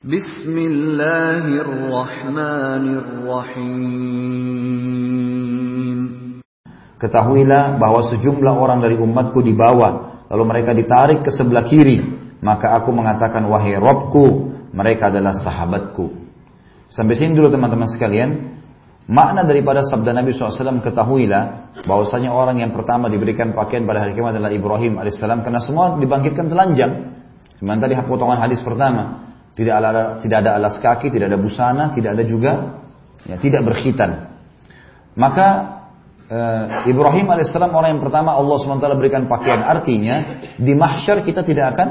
Bismillahirrahmanirrahim. Ketahuilah bahwa sejumlah orang dari umatku dibawa, lalu mereka ditarik ke sebelah kiri. Maka aku mengatakan, wahai Robku, mereka adalah sahabatku. Sampai sini dulu teman-teman sekalian. Makna daripada sabda Nabi SAW ketahuilah bahwasanya orang yang pertama diberikan pakaian pada hari kiamat adalah Ibrahim alaihissalam karena semua dibangkitkan telanjang. Sementara tadi potongan hadis pertama. Tidak ada, tidak ada alas kaki, tidak ada busana, tidak ada juga ya, tidak berkhitan. Maka e, Ibrahim alaihissalam orang yang pertama Allah swt berikan pakaian. Artinya di mahsyar kita tidak akan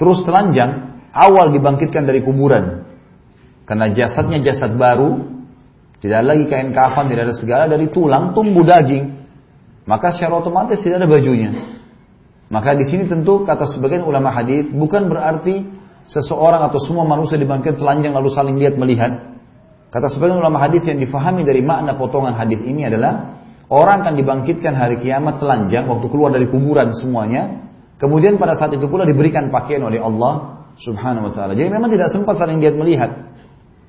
terus telanjang. Awal dibangkitkan dari kuburan. Karena jasadnya jasad baru, tidak lagi kain kafan, tidak ada segala dari tulang tumbuh daging. Maka secara otomatis tidak ada bajunya. Maka di sini tentu kata sebagian ulama hadis bukan berarti seseorang atau semua manusia dibangkitkan telanjang lalu saling lihat melihat. Kata sebagian ulama hadis yang difahami dari makna potongan hadis ini adalah orang akan dibangkitkan hari kiamat telanjang waktu keluar dari kuburan semuanya. Kemudian pada saat itu pula diberikan pakaian oleh Allah Subhanahu wa taala. Jadi memang tidak sempat saling lihat melihat.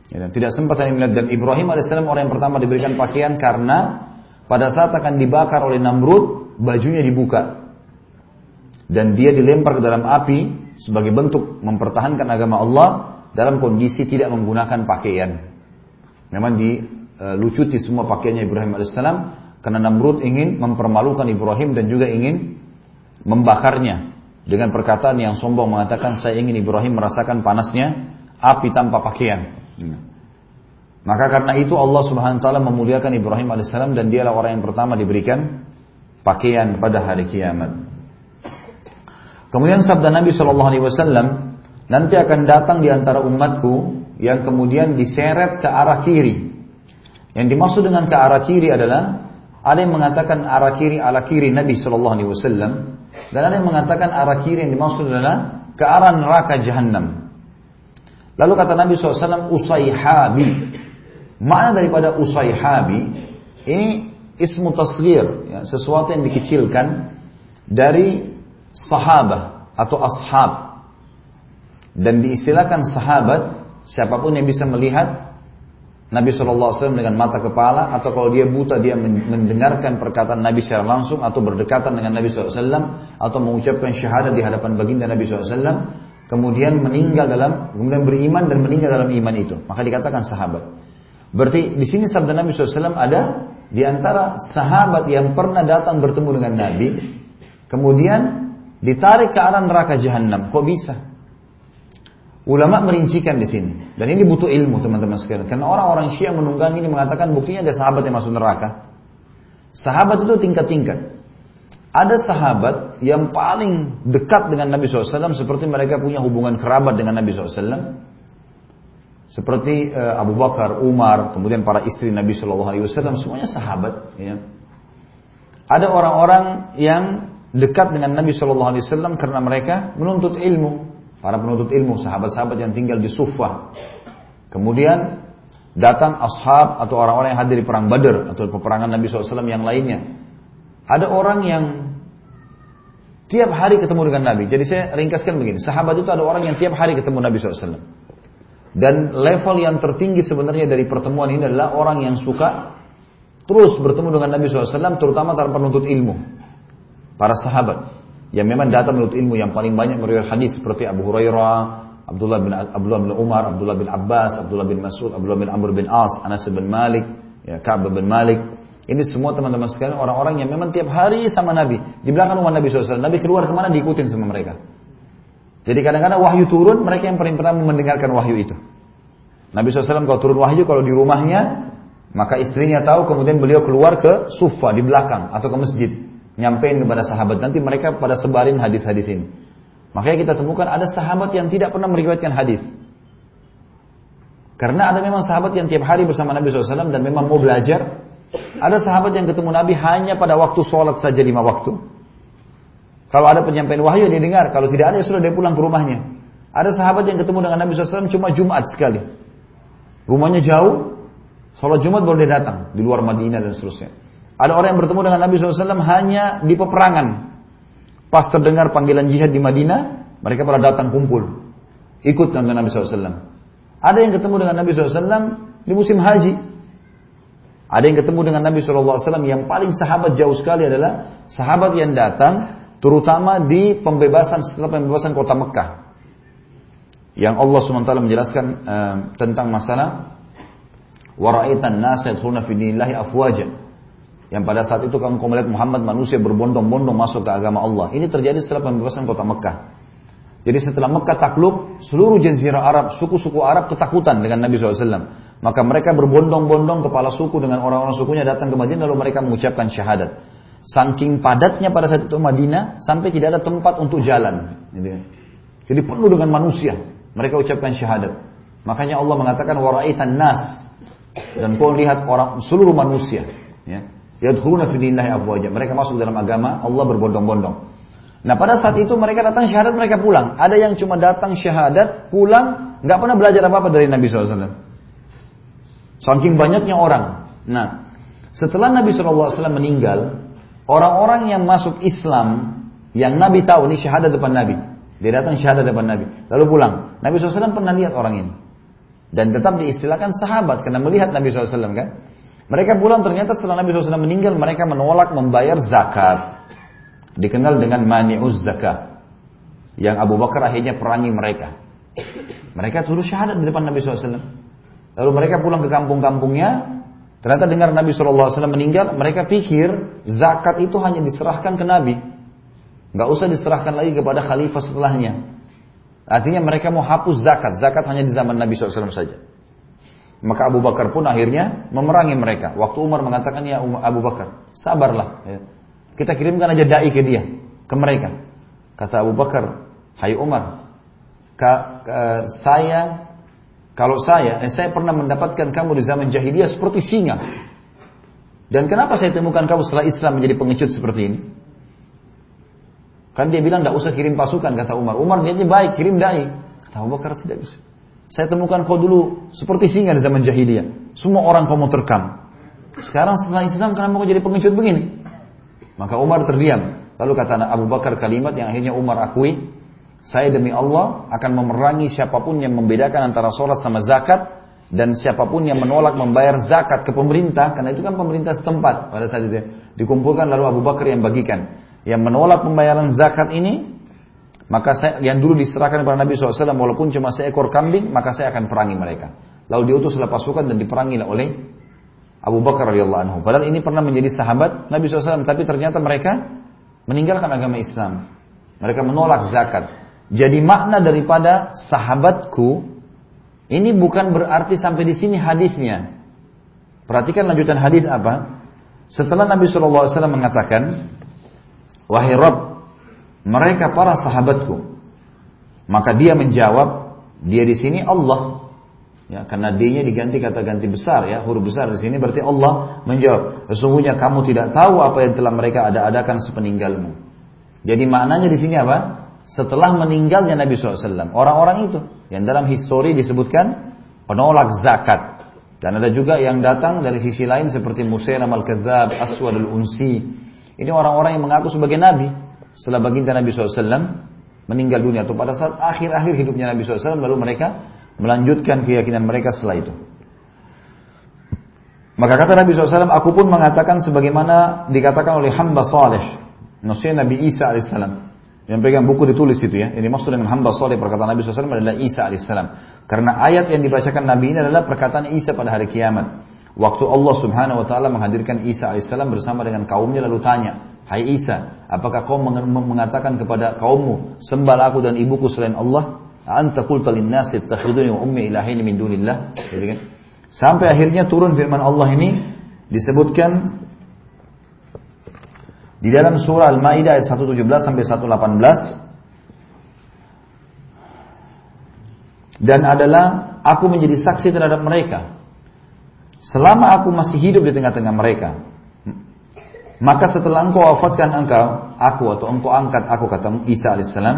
Ya, tidak sempat saling melihat dan Ibrahim alaihissalam orang yang pertama diberikan pakaian karena pada saat akan dibakar oleh Namrud bajunya dibuka dan dia dilempar ke dalam api sebagai bentuk mempertahankan agama Allah dalam kondisi tidak menggunakan pakaian. Memang dilucuti semua pakaiannya Ibrahim alaihissalam karena Namrud ingin mempermalukan Ibrahim dan juga ingin membakarnya dengan perkataan yang sombong mengatakan saya ingin Ibrahim merasakan panasnya api tanpa pakaian. Maka karena itu Allah Subhanahu wa taala memuliakan Ibrahim alaihissalam dan dialah orang yang pertama diberikan pakaian pada hari kiamat. Kemudian sabda Nabi Shallallahu Alaihi Wasallam nanti akan datang di antara umatku yang kemudian diseret ke arah kiri. Yang dimaksud dengan ke arah kiri adalah ada yang mengatakan arah kiri arah kiri Nabi Shallallahu Alaihi Wasallam dan ada yang mengatakan arah kiri yang dimaksud adalah ke arah neraka jahanam. Lalu kata Nabi SAW usaihabi. Makna daripada usaihabi ini ismu tasghir, ya, sesuatu yang dikecilkan dari sahabat atau ashab dan diistilahkan sahabat siapa pun yang bisa melihat Nabi SAW dengan mata kepala atau kalau dia buta dia mendengarkan perkataan Nabi secara langsung atau berdekatan dengan Nabi SAW atau mengucapkan syahadat di hadapan baginda Nabi SAW kemudian meninggal dalam kemudian beriman dan meninggal dalam iman itu maka dikatakan sahabat berarti di sini sabda Nabi SAW ada di antara sahabat yang pernah datang bertemu dengan Nabi kemudian ditarik ke arah neraka jahanam. Kok bisa? Ulama merincikan di sini. Dan ini butuh ilmu teman-teman sekalian. Karena orang-orang Syiah menunggang ini mengatakan buktinya ada sahabat yang masuk neraka. Sahabat itu tingkat-tingkat. Ada sahabat yang paling dekat dengan Nabi SAW seperti mereka punya hubungan kerabat dengan Nabi SAW. Seperti uh, Abu Bakar, Umar, kemudian para istri Nabi SAW, semuanya sahabat. Ya. Ada orang-orang yang dekat dengan Nabi Wasallam karena mereka menuntut ilmu. Para penuntut ilmu, sahabat-sahabat yang tinggal di Sufah. Kemudian datang ashab atau orang-orang yang hadir di perang Badar atau peperangan Nabi SAW yang lainnya. Ada orang yang tiap hari ketemu dengan Nabi. Jadi saya ringkaskan begini, sahabat itu ada orang yang tiap hari ketemu Nabi SAW. Dan level yang tertinggi sebenarnya dari pertemuan ini adalah orang yang suka terus bertemu dengan Nabi SAW, terutama tanpa penuntut ilmu para sahabat yang memang datang menurut ilmu yang paling banyak meriwayat hadis seperti Abu Hurairah, Abdullah bin Abdullah bin Umar, Abdullah bin Abbas, Abdullah bin Mas'ud, Abdullah bin Amr bin As, Anas bin Malik, ya Ka'ab bin Malik. Ini semua teman-teman sekalian orang-orang yang memang tiap hari sama Nabi. Di belakang rumah Nabi SAW. Nabi keluar ke mana diikutin sama mereka. Jadi kadang-kadang wahyu turun, mereka yang paling pertama mendengarkan wahyu itu. Nabi SAW kalau turun wahyu, kalau di rumahnya, maka istrinya tahu, kemudian beliau keluar ke sufa di belakang atau ke masjid nyampein kepada sahabat nanti mereka pada sebarin hadis-hadis ini. Makanya kita temukan ada sahabat yang tidak pernah meriwayatkan hadis. Karena ada memang sahabat yang tiap hari bersama Nabi SAW dan memang mau belajar. Ada sahabat yang ketemu Nabi hanya pada waktu sholat saja lima waktu. Kalau ada penyampaian wahyu dia dengar, kalau tidak ada ya sudah dia pulang ke rumahnya. Ada sahabat yang ketemu dengan Nabi SAW cuma Jumat sekali. Rumahnya jauh, sholat Jumat baru dia datang di luar Madinah dan seterusnya. Ada orang yang bertemu dengan Nabi SAW hanya di peperangan. Pas terdengar panggilan jihad di Madinah, mereka pada datang kumpul. Ikut dengan Nabi SAW. Ada yang ketemu dengan Nabi SAW di musim haji. Ada yang ketemu dengan Nabi SAW yang paling sahabat jauh sekali adalah sahabat yang datang terutama di pembebasan setelah pembebasan kota Mekah. Yang Allah SWT menjelaskan uh, tentang masalah waraitan nas yadkhuluna fi dinillahi afwaja. Yang pada saat itu kamu melihat Muhammad manusia berbondong-bondong masuk ke agama Allah. Ini terjadi setelah pembebasan kota Mekah. Jadi setelah Mekah takluk, seluruh jazirah Arab, suku-suku Arab ketakutan dengan Nabi SAW. Maka mereka berbondong-bondong kepala suku dengan orang-orang sukunya datang ke Madinah lalu mereka mengucapkan syahadat. Saking padatnya pada saat itu Madinah sampai tidak ada tempat untuk jalan. Jadi penuh dengan manusia. Mereka ucapkan syahadat. Makanya Allah mengatakan waraitan nas dan kau lihat orang seluruh manusia. Ya. Yadkhuluna fi. Mereka masuk dalam agama Allah berbondong-bondong. Nah pada saat itu mereka datang syahadat mereka pulang. Ada yang cuma datang syahadat pulang nggak pernah belajar apa-apa dari Nabi SAW. Saking banyaknya orang. Nah setelah Nabi SAW meninggal, orang-orang yang masuk Islam yang Nabi tahu ini syahadat depan Nabi. Dia datang syahadat depan Nabi. Lalu pulang. Nabi SAW pernah lihat orang ini. Dan tetap diistilahkan sahabat karena melihat Nabi SAW kan. Mereka pulang ternyata setelah Nabi SAW meninggal mereka menolak membayar zakat. Dikenal dengan mani'uz zakat. Yang Abu Bakar akhirnya perangi mereka. Mereka turut syahadat di depan Nabi SAW. Lalu mereka pulang ke kampung-kampungnya. Ternyata dengar Nabi SAW meninggal. Mereka pikir zakat itu hanya diserahkan ke Nabi. Gak usah diserahkan lagi kepada khalifah setelahnya. Artinya mereka mau hapus zakat. Zakat hanya di zaman Nabi SAW saja. Maka Abu Bakar pun akhirnya memerangi mereka. Waktu Umar mengatakan, ya Abu Bakar, sabarlah. Ya. Kita kirimkan aja da'i ke dia, ke mereka. Kata Abu Bakar, hai Umar, ka, ka, saya, kalau saya, eh, saya pernah mendapatkan kamu di zaman jahiliyah seperti singa. Dan kenapa saya temukan kamu setelah Islam menjadi pengecut seperti ini? Kan dia bilang tidak usah kirim pasukan kata Umar. Umar niatnya baik, kirim dai. Kata Abu Bakar tidak bisa. Saya temukan kau dulu seperti singa di zaman jahiliyah. Semua orang kau mau terkam. Sekarang setelah Islam kenapa kau jadi pengecut begini? Maka Umar terdiam. Lalu kata Abu Bakar kalimat yang akhirnya Umar akui. Saya demi Allah akan memerangi siapa pun yang membedakan antara sholat sama zakat. Dan siapa pun yang menolak membayar zakat ke pemerintah. Karena itu kan pemerintah setempat pada saat itu. Dikumpulkan lalu Abu Bakar yang bagikan. Yang menolak pembayaran zakat ini maka saya, yang dulu diserahkan kepada Nabi SAW walaupun cuma seekor kambing, maka saya akan perangi mereka. Lalu diutuslah pasukan dan diperangi oleh Abu Bakar radhiyallahu anhu. Padahal ini pernah menjadi sahabat Nabi SAW, tapi ternyata mereka meninggalkan agama Islam. Mereka menolak zakat. Jadi makna daripada sahabatku ini bukan berarti sampai di sini hadisnya. Perhatikan lanjutan hadis apa? Setelah Nabi SAW mengatakan, wahai Rabb, mereka para sahabatku. Maka dia menjawab, dia di sini Allah. Ya, karena dia-nya diganti kata ganti besar ya, huruf besar di sini berarti Allah menjawab, sesungguhnya kamu tidak tahu apa yang telah mereka ada-adakan sepeninggalmu. Jadi maknanya di sini apa? Setelah meninggalnya Nabi SAW, orang-orang itu yang dalam histori disebutkan penolak zakat. Dan ada juga yang datang dari sisi lain seperti Musayyam al-Kadzab, Aswad al-Unsi. Ini orang-orang yang mengaku sebagai nabi, setelah baginda Nabi SAW meninggal dunia atau pada saat akhir-akhir hidupnya Nabi SAW lalu mereka melanjutkan keyakinan mereka setelah itu. Maka kata Nabi SAW, aku pun mengatakan sebagaimana dikatakan oleh hamba maksudnya Nabi Isa alaihissalam. Yang pegang buku ditulis itu ya. Ini maksud dengan hamba saleh perkataan Nabi SAW adalah Isa alaihissalam. Karena ayat yang dibacakan Nabi ini adalah perkataan Isa pada hari kiamat. Waktu Allah Subhanahu Wa Taala menghadirkan Isa alaihissalam bersama dengan kaumnya lalu tanya, Hai Isa, apakah kau mengatakan kepada kaummu, sembah aku dan ibuku selain Allah? Anta qulta lin-nasi ittakhiduni wa ummi ilahaini min dunillah. Kan? Sampai akhirnya turun firman Allah ini disebutkan di dalam surah Al-Maidah ayat 117 sampai 118 dan adalah aku menjadi saksi terhadap mereka selama aku masih hidup di tengah-tengah mereka maka setelah engkau wafatkan engkau, aku atau engkau angkat aku kata Isa alaihissalam,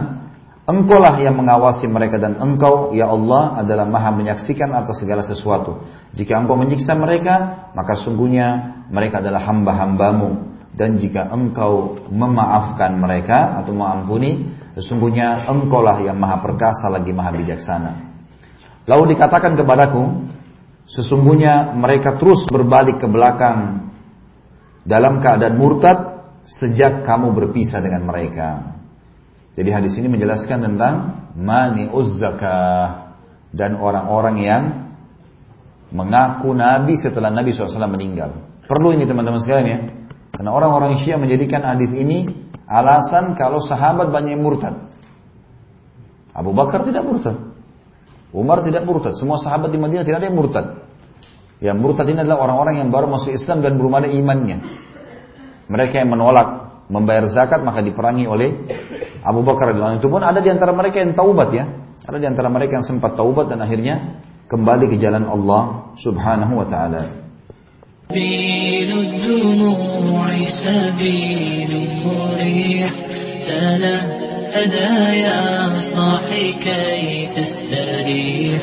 engkaulah yang mengawasi mereka dan engkau ya Allah adalah maha menyaksikan atas segala sesuatu. Jika engkau menyiksa mereka, maka sungguhnya mereka adalah hamba-hambamu. Dan jika engkau memaafkan mereka atau mengampuni, sesungguhnya engkaulah yang maha perkasa lagi maha bijaksana. Lalu dikatakan kepadaku, sesungguhnya mereka terus berbalik ke belakang dalam keadaan murtad sejak kamu berpisah dengan mereka. Jadi hadis ini menjelaskan tentang mani uzzakah dan orang-orang yang mengaku Nabi setelah Nabi SAW meninggal. Perlu ini teman-teman sekalian ya. Karena orang-orang Syiah menjadikan hadis ini alasan kalau sahabat banyak yang murtad. Abu Bakar tidak murtad. Umar tidak murtad. Semua sahabat di Madinah tidak ada yang murtad. Yang murtad ini adalah orang-orang yang baru masuk Islam dan belum ada imannya. Mereka yang menolak membayar zakat maka diperangi oleh Abu Bakar radhiyallahu Itu pun ada di antara mereka yang taubat ya. Ada di antara mereka yang sempat taubat dan akhirnya kembali ke jalan Allah Subhanahu wa taala. سبيل الدموع سبيل مريح تنهدى يا صاحي كي تستريح.